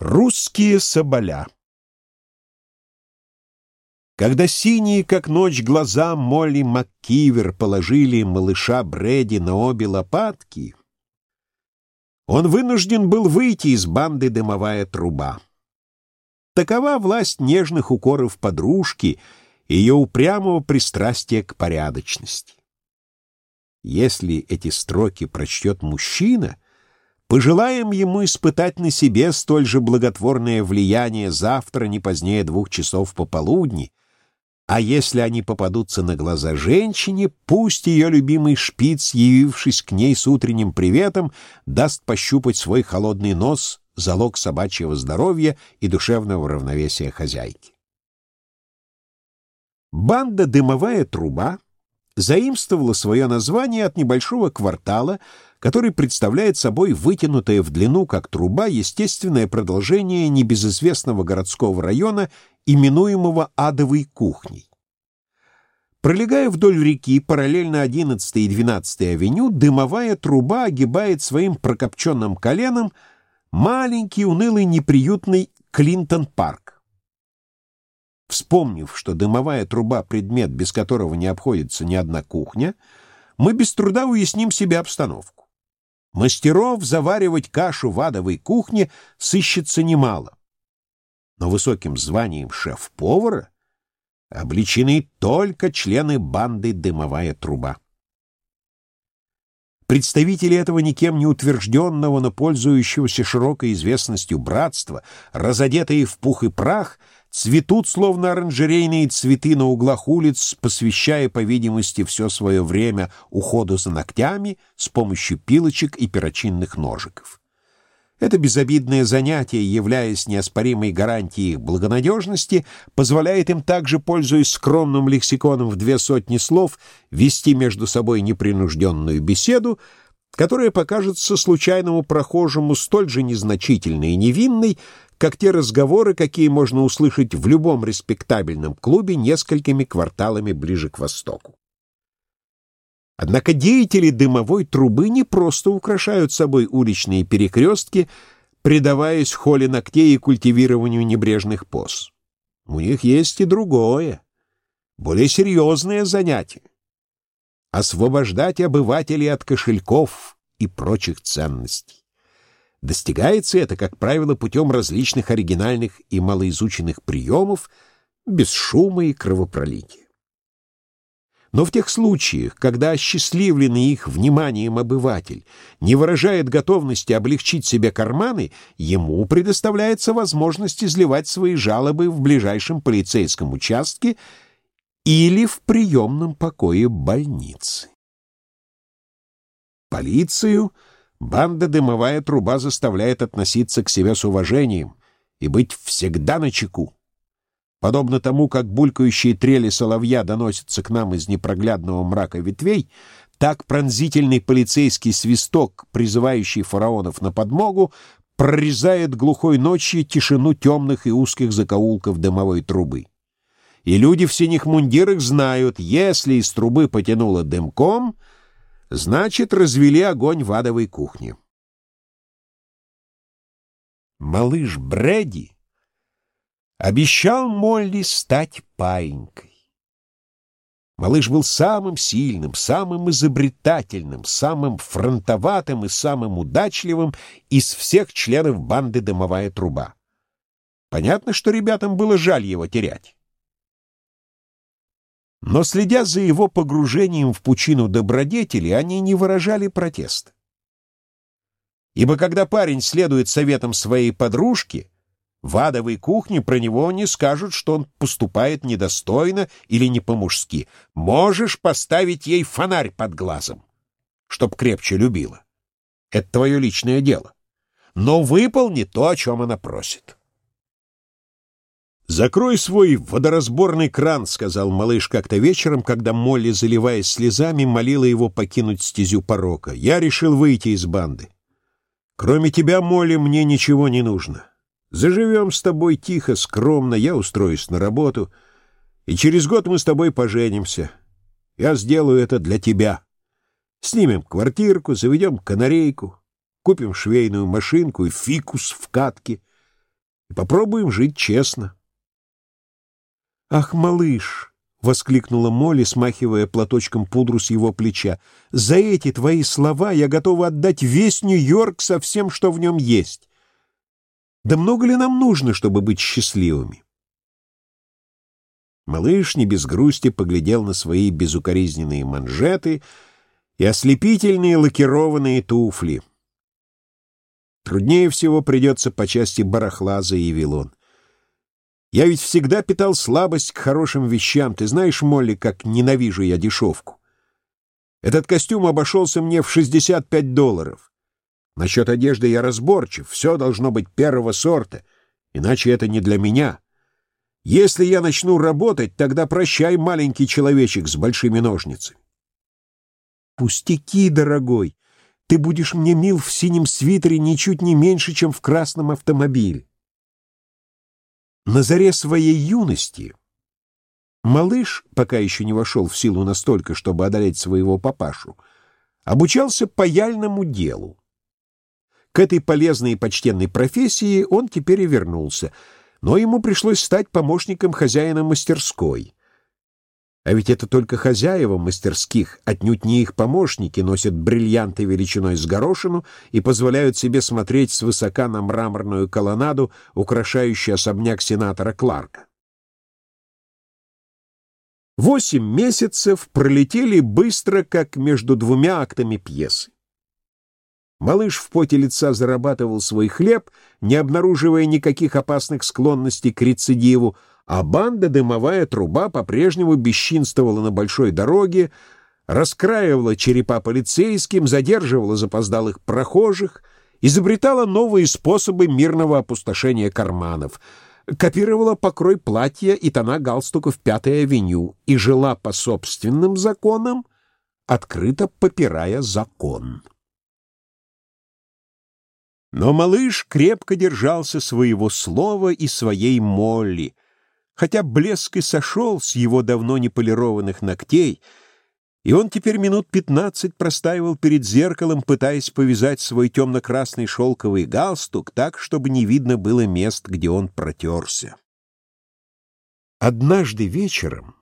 Русские соболя Когда синие, как ночь, глаза Молли МакКивер положили малыша Брэди на обе лопатки, он вынужден был выйти из банды «Дымовая труба». Такова власть нежных укоров подружки и ее упрямого пристрастия к порядочности. Если эти строки прочтет мужчина — Пожелаем ему испытать на себе столь же благотворное влияние завтра не позднее двух часов пополудни, а если они попадутся на глаза женщине, пусть ее любимый шпиц, явившись к ней с утренним приветом, даст пощупать свой холодный нос, залог собачьего здоровья и душевного равновесия хозяйки. Банда «Дымовая труба» заимствовала свое название от небольшого квартала, который представляет собой вытянутое в длину, как труба, естественное продолжение небезызвестного городского района, именуемого Адовой кухней. Пролегая вдоль реки, параллельно 11 и 12 авеню, дымовая труба огибает своим прокопченным коленом маленький, унылый, неприютный Клинтон-парк. Вспомнив, что дымовая труба — предмет, без которого не обходится ни одна кухня, мы без труда уясним себе обстановку. Мастеров заваривать кашу в адовой кухне сыщется немало. Но высоким званием шеф-повара обличены только члены банды «Дымовая труба». Представители этого никем не утвержденного, но пользующегося широкой известностью братства, разодетые в пух и прах — цветут, словно оранжерейные цветы на углах улиц, посвящая, по видимости, все свое время уходу за ногтями с помощью пилочек и перочинных ножиков. Это безобидное занятие, являясь неоспоримой гарантией их благонадежности, позволяет им также, пользуясь скромным лексиконом в две сотни слов, вести между собой непринужденную беседу, которая покажется случайному прохожему столь же незначительной и невинной, как те разговоры, какие можно услышать в любом респектабельном клубе несколькими кварталами ближе к востоку. Однако деятели дымовой трубы не просто украшают собой уличные перекрестки, предаваясь холе ногтей и культивированию небрежных поз. У них есть и другое, более серьезное занятие — освобождать обывателей от кошельков и прочих ценностей. Достигается это, как правило, путем различных оригинальных и малоизученных приемов, без шума и кровопролития. Но в тех случаях, когда осчастливленный их вниманием обыватель не выражает готовности облегчить себе карманы, ему предоставляется возможность изливать свои жалобы в ближайшем полицейском участке или в приемном покое больницы. Полицию — Банда «Дымовая труба» заставляет относиться к себе с уважением и быть всегда на чеку. Подобно тому, как булькающие трели соловья доносятся к нам из непроглядного мрака ветвей, так пронзительный полицейский свисток, призывающий фараонов на подмогу, прорезает глухой ночью тишину темных и узких закоулков дымовой трубы. И люди в синих мундирах знают, если из трубы потянуло дымком — Значит, развели огонь в адовой кухне. Малыш Брэди обещал Молли стать паинькой. Малыш был самым сильным, самым изобретательным, самым фронтоватым и самым удачливым из всех членов банды «Дымовая труба». Понятно, что ребятам было жаль его терять. Но, следя за его погружением в пучину добродетели, они не выражали протеста. Ибо когда парень следует советам своей подружки, в адовой кухне про него не скажут, что он поступает недостойно или не по-мужски. Можешь поставить ей фонарь под глазом, чтоб крепче любила. Это твое личное дело. Но выполни то, о чем она просит. «Закрой свой водоразборный кран», — сказал малыш как-то вечером, когда Молли, заливаясь слезами, молила его покинуть стезю порока. «Я решил выйти из банды. Кроме тебя, Молли, мне ничего не нужно. Заживем с тобой тихо, скромно, я устроюсь на работу, и через год мы с тобой поженимся. Я сделаю это для тебя. Снимем квартирку, заведем канарейку, купим швейную машинку и фикус в катке». и попробуем жить честно. «Ах, малыш!» — воскликнула Молли, смахивая платочком пудру с его плеча. «За эти твои слова я готова отдать весь Нью-Йорк со всем, что в нем есть. Да много ли нам нужно, чтобы быть счастливыми?» Малыш не без грусти поглядел на свои безукоризненные манжеты и ослепительные лакированные туфли. «Труднее всего придется по части барахла», — заявил он. «Я ведь всегда питал слабость к хорошим вещам. Ты знаешь, Молли, как ненавижу я дешевку. Этот костюм обошелся мне в 65 долларов. Насчет одежды я разборчив, все должно быть первого сорта, иначе это не для меня». Если я начну работать, тогда прощай, маленький человечек с большими ножницами. Пустяки, дорогой. Ты будешь мне мил в синем свитере ничуть не меньше, чем в красном автомобиле. На заре своей юности малыш, пока еще не вошел в силу настолько, чтобы одолеть своего папашу, обучался паяльному делу. К этой полезной и почтенной профессии он теперь и вернулся — но ему пришлось стать помощником хозяина мастерской. А ведь это только хозяева мастерских, отнюдь не их помощники, носят бриллианты величиной с горошину и позволяют себе смотреть свысока на мраморную колоннаду, украшающую особняк сенатора Кларка. Восемь месяцев пролетели быстро, как между двумя актами пьесы. Малыш в поте лица зарабатывал свой хлеб, не обнаруживая никаких опасных склонностей к рецидиву, а банда «Дымовая труба» по-прежнему бесчинствовала на большой дороге, раскраивала черепа полицейским, задерживала запоздалых прохожих, изобретала новые способы мирного опустошения карманов, копировала покрой платья и тона галстуков Пятой авеню и жила по собственным законам, открыто попирая закон. Но малыш крепко держался своего слова и своей Молли, хотя блеск и сошел с его давно не полированных ногтей, и он теперь минут пятнадцать простаивал перед зеркалом, пытаясь повязать свой темно-красный шелковый галстук так, чтобы не видно было мест, где он протерся. Однажды вечером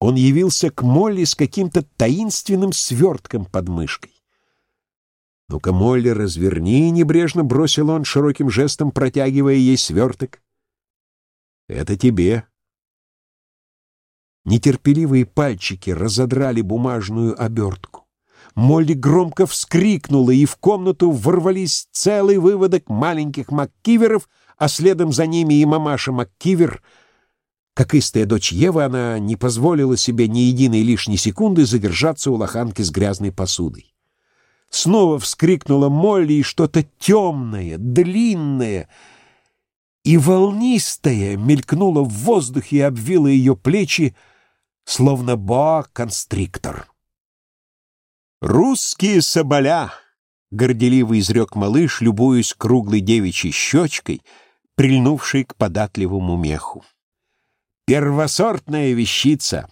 он явился к Молли с каким-то таинственным свертком под мышкой. «Ну-ка, Молли, разверни!» — небрежно бросил он, широким жестом протягивая ей сверток. «Это тебе». Нетерпеливые пальчики разодрали бумажную обертку. Молли громко вскрикнула, и в комнату ворвались целый выводок маленьких МакКиверов, а следом за ними и мамаша МакКивер. Как истая дочь Евы, она не позволила себе ни единой лишней секунды задержаться у лоханки с грязной посудой. Снова вскрикнула Молли, и что-то темное, длинное и волнистое мелькнуло в воздухе и обвило ее плечи, словно боа-констриктор. «Русские соболя!» — горделиво изрек малыш, любуясь круглой девичьей щечкой, прильнувшей к податливому меху. «Первосортная вещица!»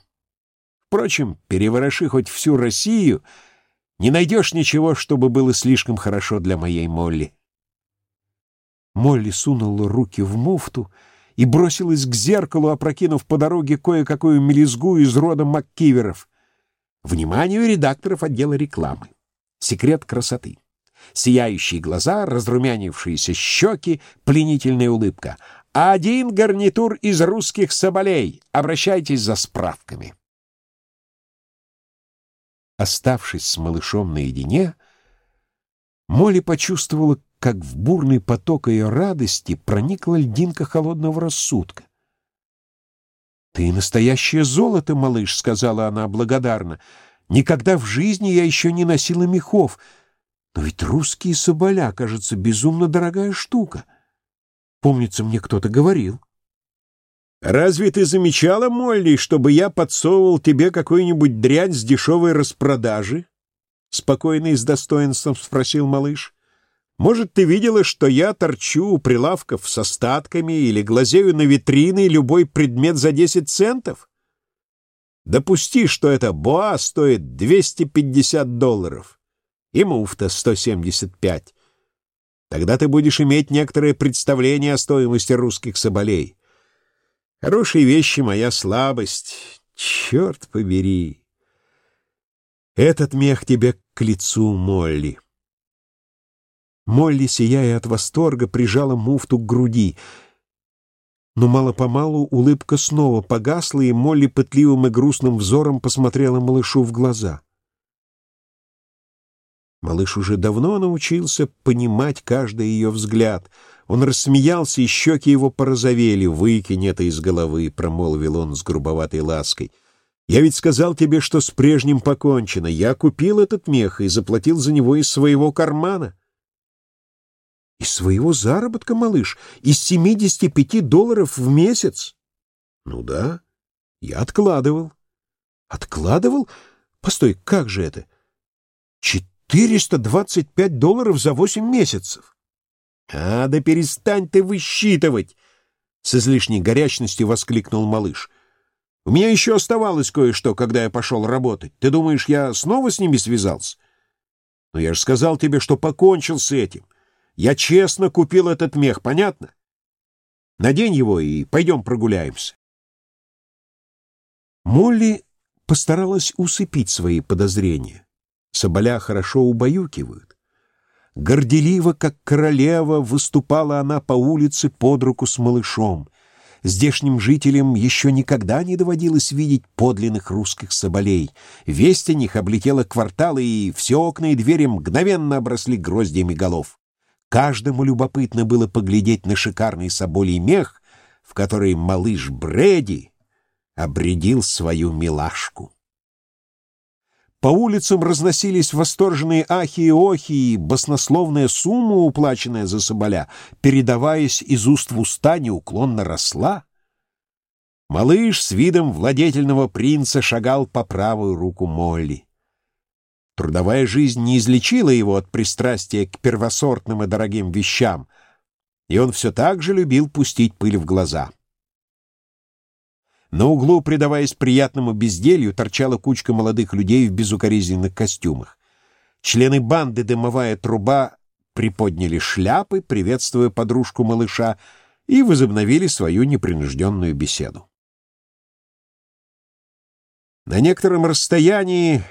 Впрочем, перевороши хоть всю Россию — не найдешь ничего, чтобы было слишком хорошо для моей Молли. Молли сунула руки в муфту и бросилась к зеркалу, опрокинув по дороге кое-какую мелизгу из рода МакКиверов. Вниманию редакторов отдела рекламы. Секрет красоты. Сияющие глаза, разрумянившиеся щеки, пленительная улыбка. Один гарнитур из русских соболей. Обращайтесь за справками. Оставшись с малышом наедине, Молли почувствовала, как в бурный поток ее радости проникла льдинка холодного рассудка. «Ты настоящее золото, малыш», — сказала она благодарно. «Никогда в жизни я еще не носила мехов. Но ведь русские соболя, кажется, безумно дорогая штука. Помнится, мне кто-то говорил». «Разве ты замечала, Молли, чтобы я подсовывал тебе какую-нибудь дрянь с дешевой распродажи?» Спокойно и с достоинством спросил малыш. «Может, ты видела, что я торчу у прилавков с остатками или глазею на витрины любой предмет за десять центов? Допусти, что эта боа стоит 250 долларов и муфта 175. Тогда ты будешь иметь некоторое представление о стоимости русских соболей. Хорошие вещи — моя слабость. Черт побери! Этот мех тебе к лицу, Молли. Молли, сияя от восторга, прижала муфту к груди. Но мало-помалу улыбка снова погасла, и Молли пытливым и грустным взором посмотрела малышу в глаза. Малыш уже давно научился понимать каждый ее взгляд. Он рассмеялся, и щеки его порозовели. «Выкинь это из головы», — промолвил он с грубоватой лаской. «Я ведь сказал тебе, что с прежним покончено. Я купил этот мех и заплатил за него из своего кармана». Из своего заработка, малыш? Из 75 долларов в месяц? Ну да, я откладывал. Откладывал? Постой, как же это? 425 долларов за 8 месяцев. А, да перестань ты высчитывать! С излишней горячностью воскликнул малыш. У меня еще оставалось кое-что, когда я пошел работать. Ты думаешь, я снова с ними связался? Но я же сказал тебе, что покончил с этим. Я честно купил этот мех, понятно? Надень его и пойдем прогуляемся. Молли постаралась усыпить свои подозрения. Соболя хорошо убаюкивают. Горделиво, как королева, выступала она по улице под руку с малышом. Здешним жителям еще никогда не доводилось видеть подлинных русских соболей. Весть о них облетела кварталы, и все окна и двери мгновенно обросли гроздьями голов. Каждому любопытно было поглядеть на шикарный соболий мех, в который малыш Брэди обредил свою милашку. По улицам разносились восторженные ахи и охи, и баснословная сумма, уплаченная за соболя, передаваясь из уст в уста, неуклонно росла. Малыш с видом владетельного принца шагал по правую руку Молли. Трудовая жизнь не излечила его от пристрастия к первосортным и дорогим вещам, и он все так же любил пустить пыль в глаза. На углу, предаваясь приятному безделью, торчала кучка молодых людей в безукоризненных костюмах. Члены банды «Дымовая труба» приподняли шляпы, приветствуя подружку малыша, и возобновили свою непринужденную беседу. На некотором расстоянии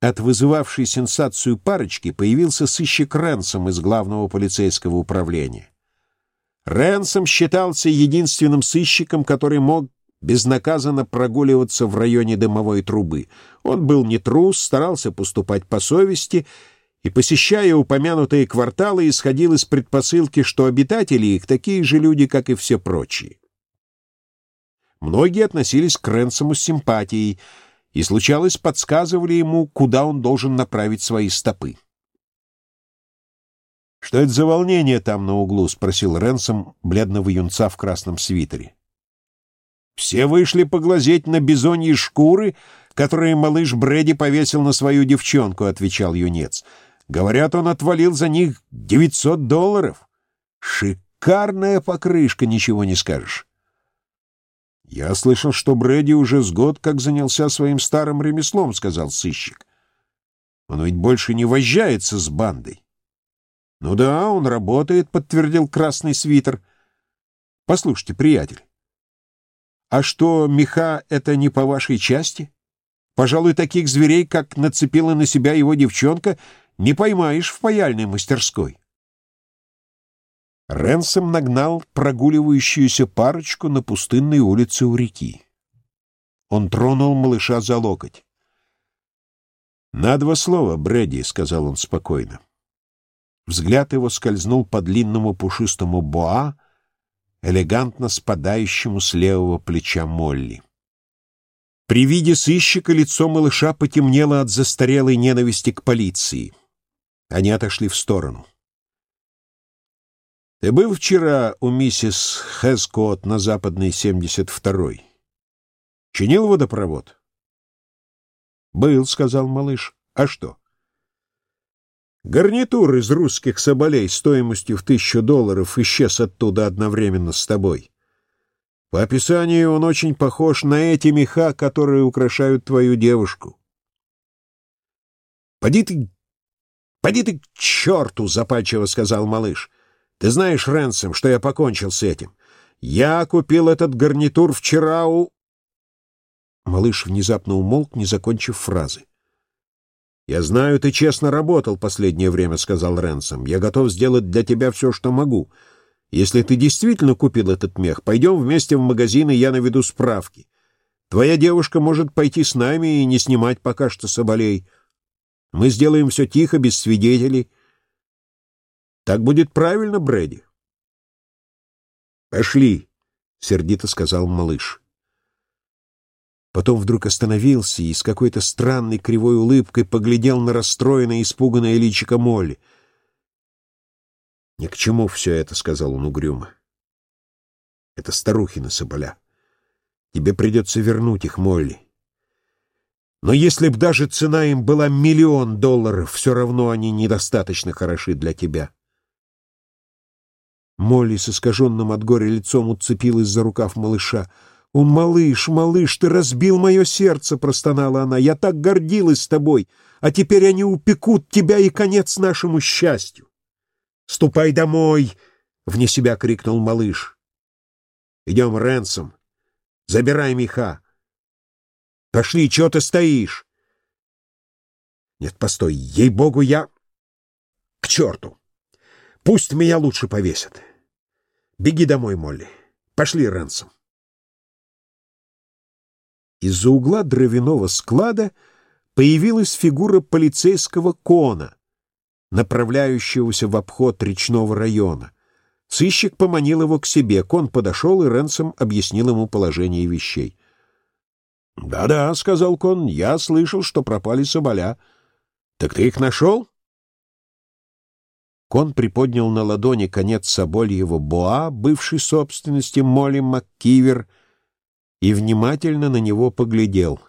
от вызывавшей сенсацию парочки появился сыщик Ренсом из главного полицейского управления. Ренсом считался единственным сыщиком, который мог безнаказанно прогуливаться в районе дымовой трубы. Он был не трус, старался поступать по совести и, посещая упомянутые кварталы, исходил из предпосылки, что обитатели их такие же люди, как и все прочие. Многие относились к Ренсому с симпатией — и, случалось, подсказывали ему, куда он должен направить свои стопы. «Что это за волнение там на углу?» — спросил Ренсом бледного юнца в красном свитере. «Все вышли поглазеть на бизоньи шкуры, которые малыш Брэди повесил на свою девчонку», — отвечал юнец. «Говорят, он отвалил за них девятьсот долларов. Шикарная покрышка, ничего не скажешь». «Я слышал, что Брэди уже с год как занялся своим старым ремеслом», — сказал сыщик. «Он ведь больше не возжается с бандой». «Ну да, он работает», — подтвердил красный свитер. «Послушайте, приятель, а что, меха — это не по вашей части? Пожалуй, таких зверей, как нацепила на себя его девчонка, не поймаешь в паяльной мастерской». Ренсом нагнал прогуливающуюся парочку на пустынной улице у реки. Он тронул малыша за локоть. «На два слова, Брэди», — сказал он спокойно. Взгляд его скользнул по длинному пушистому боа, элегантно спадающему с левого плеча Молли. При виде сыщика лицо малыша потемнело от застарелой ненависти к полиции. Они отошли в сторону. Ты был вчера у миссис Хэскот на западной 72-й? Чинил водопровод? Был, сказал малыш. А что? Гарнитур из русских соболей стоимостью в тысячу долларов исчез оттуда одновременно с тобой. По описанию он очень похож на эти меха, которые украшают твою девушку. Поди ты «Поди ты к черту!» — запальчиво сказал малыш. «Ты знаешь, Ренсом, что я покончил с этим. Я купил этот гарнитур вчера у...» Малыш внезапно умолк, не закончив фразы. «Я знаю, ты честно работал последнее время», — сказал Ренсом. «Я готов сделать для тебя все, что могу. Если ты действительно купил этот мех, пойдем вместе в магазин, и я наведу справки. Твоя девушка может пойти с нами и не снимать пока что соболей». Мы сделаем все тихо, без свидетелей. Так будет правильно, Брэди? Пошли, — сердито сказал малыш. Потом вдруг остановился и с какой-то странной кривой улыбкой поглядел на расстроенное, испуганное личико Молли. «Ни к чему все это», — сказал он угрюмо. «Это старухина соболя. Тебе придется вернуть их, Молли. Но если б даже цена им была миллион долларов, все равно они недостаточно хороши для тебя. Молли с искаженным от горя лицом уцепилась за рукав малыша. «О, малыш, малыш, ты разбил мое сердце!» — простонала она. «Я так гордилась тобой, а теперь они упекут тебя и конец нашему счастью!» «Ступай домой!» — вне себя крикнул малыш. «Идем, Ренсом, забирай меха!» Пошли, чего ты стоишь? Нет, постой, ей-богу, я... К черту! Пусть меня лучше повесят. Беги домой, Молли. Пошли, Рэнсом. Из-за угла дровяного склада появилась фигура полицейского кона, направляющегося в обход речного района. Сыщик поманил его к себе. Кон подошел, и Ренсом объяснил ему положение вещей. «Да-да», — сказал Кон, — «я слышал, что пропали соболя. Так ты их нашел?» Кон приподнял на ладони конец собольего боа, бывшей собственности Молли МакКивер, и внимательно на него поглядел.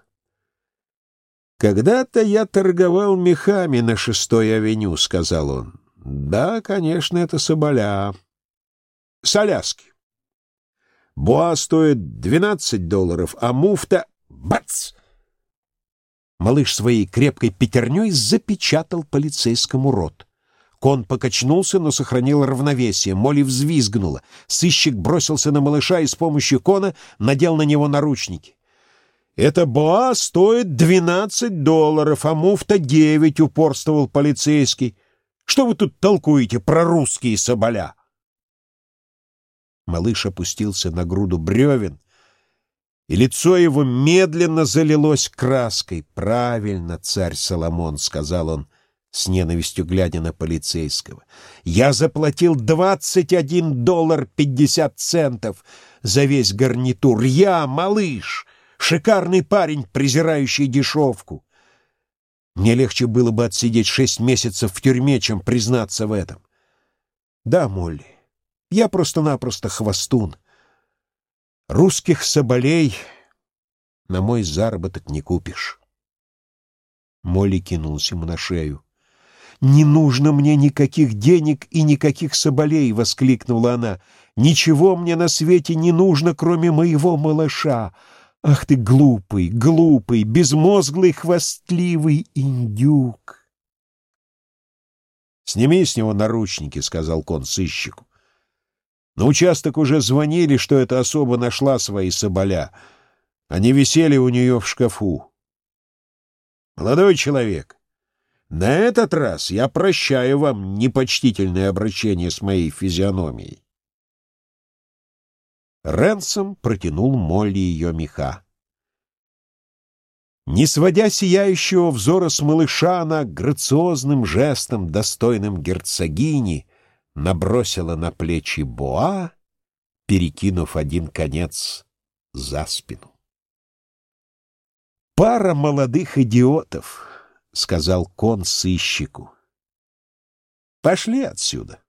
«Когда-то я торговал мехами на шестой авеню», — сказал он. «Да, конечно, это соболя. Соляски. Боа стоит двенадцать долларов, а муфта Бац! Малыш своей крепкой пятерней запечатал полицейскому рот. Кон покачнулся, но сохранил равновесие. Молли взвизгнула. Сыщик бросился на малыша и с помощью Кона надел на него наручники. «Это боа стоит двенадцать долларов, а муфта девять», — упорствовал полицейский. «Что вы тут толкуете про русские соболя?» Малыш опустился на груду бревен, и лицо его медленно залилось краской. «Правильно, царь Соломон», — сказал он, с ненавистью глядя на полицейского. «Я заплатил двадцать один доллар пятьдесят центов за весь гарнитур. Я, малыш, шикарный парень, презирающий дешевку. Мне легче было бы отсидеть шесть месяцев в тюрьме, чем признаться в этом. Да, Молли, я просто-напросто хвостун». Русских соболей на мой заработок не купишь. Молли кинулся ему на шею. «Не нужно мне никаких денег и никаких соболей!» — воскликнула она. «Ничего мне на свете не нужно, кроме моего малыша! Ах ты глупый, глупый, безмозглый, хвастливый индюк!» «Сними с него наручники», — сказал кон сыщику. На участок уже звонили, что эта особа нашла свои соболя. Они висели у нее в шкафу. Молодой человек, на этот раз я прощаю вам непочтительное обращение с моей физиономией. Ренсом протянул Молли ее меха. Не сводя сияющего взора с малыша, она грациозным жестом, достойным герцогини, набросила на плечи боа, перекинув один конец за спину. «Пара молодых идиотов», — сказал кон сыщику. «Пошли отсюда».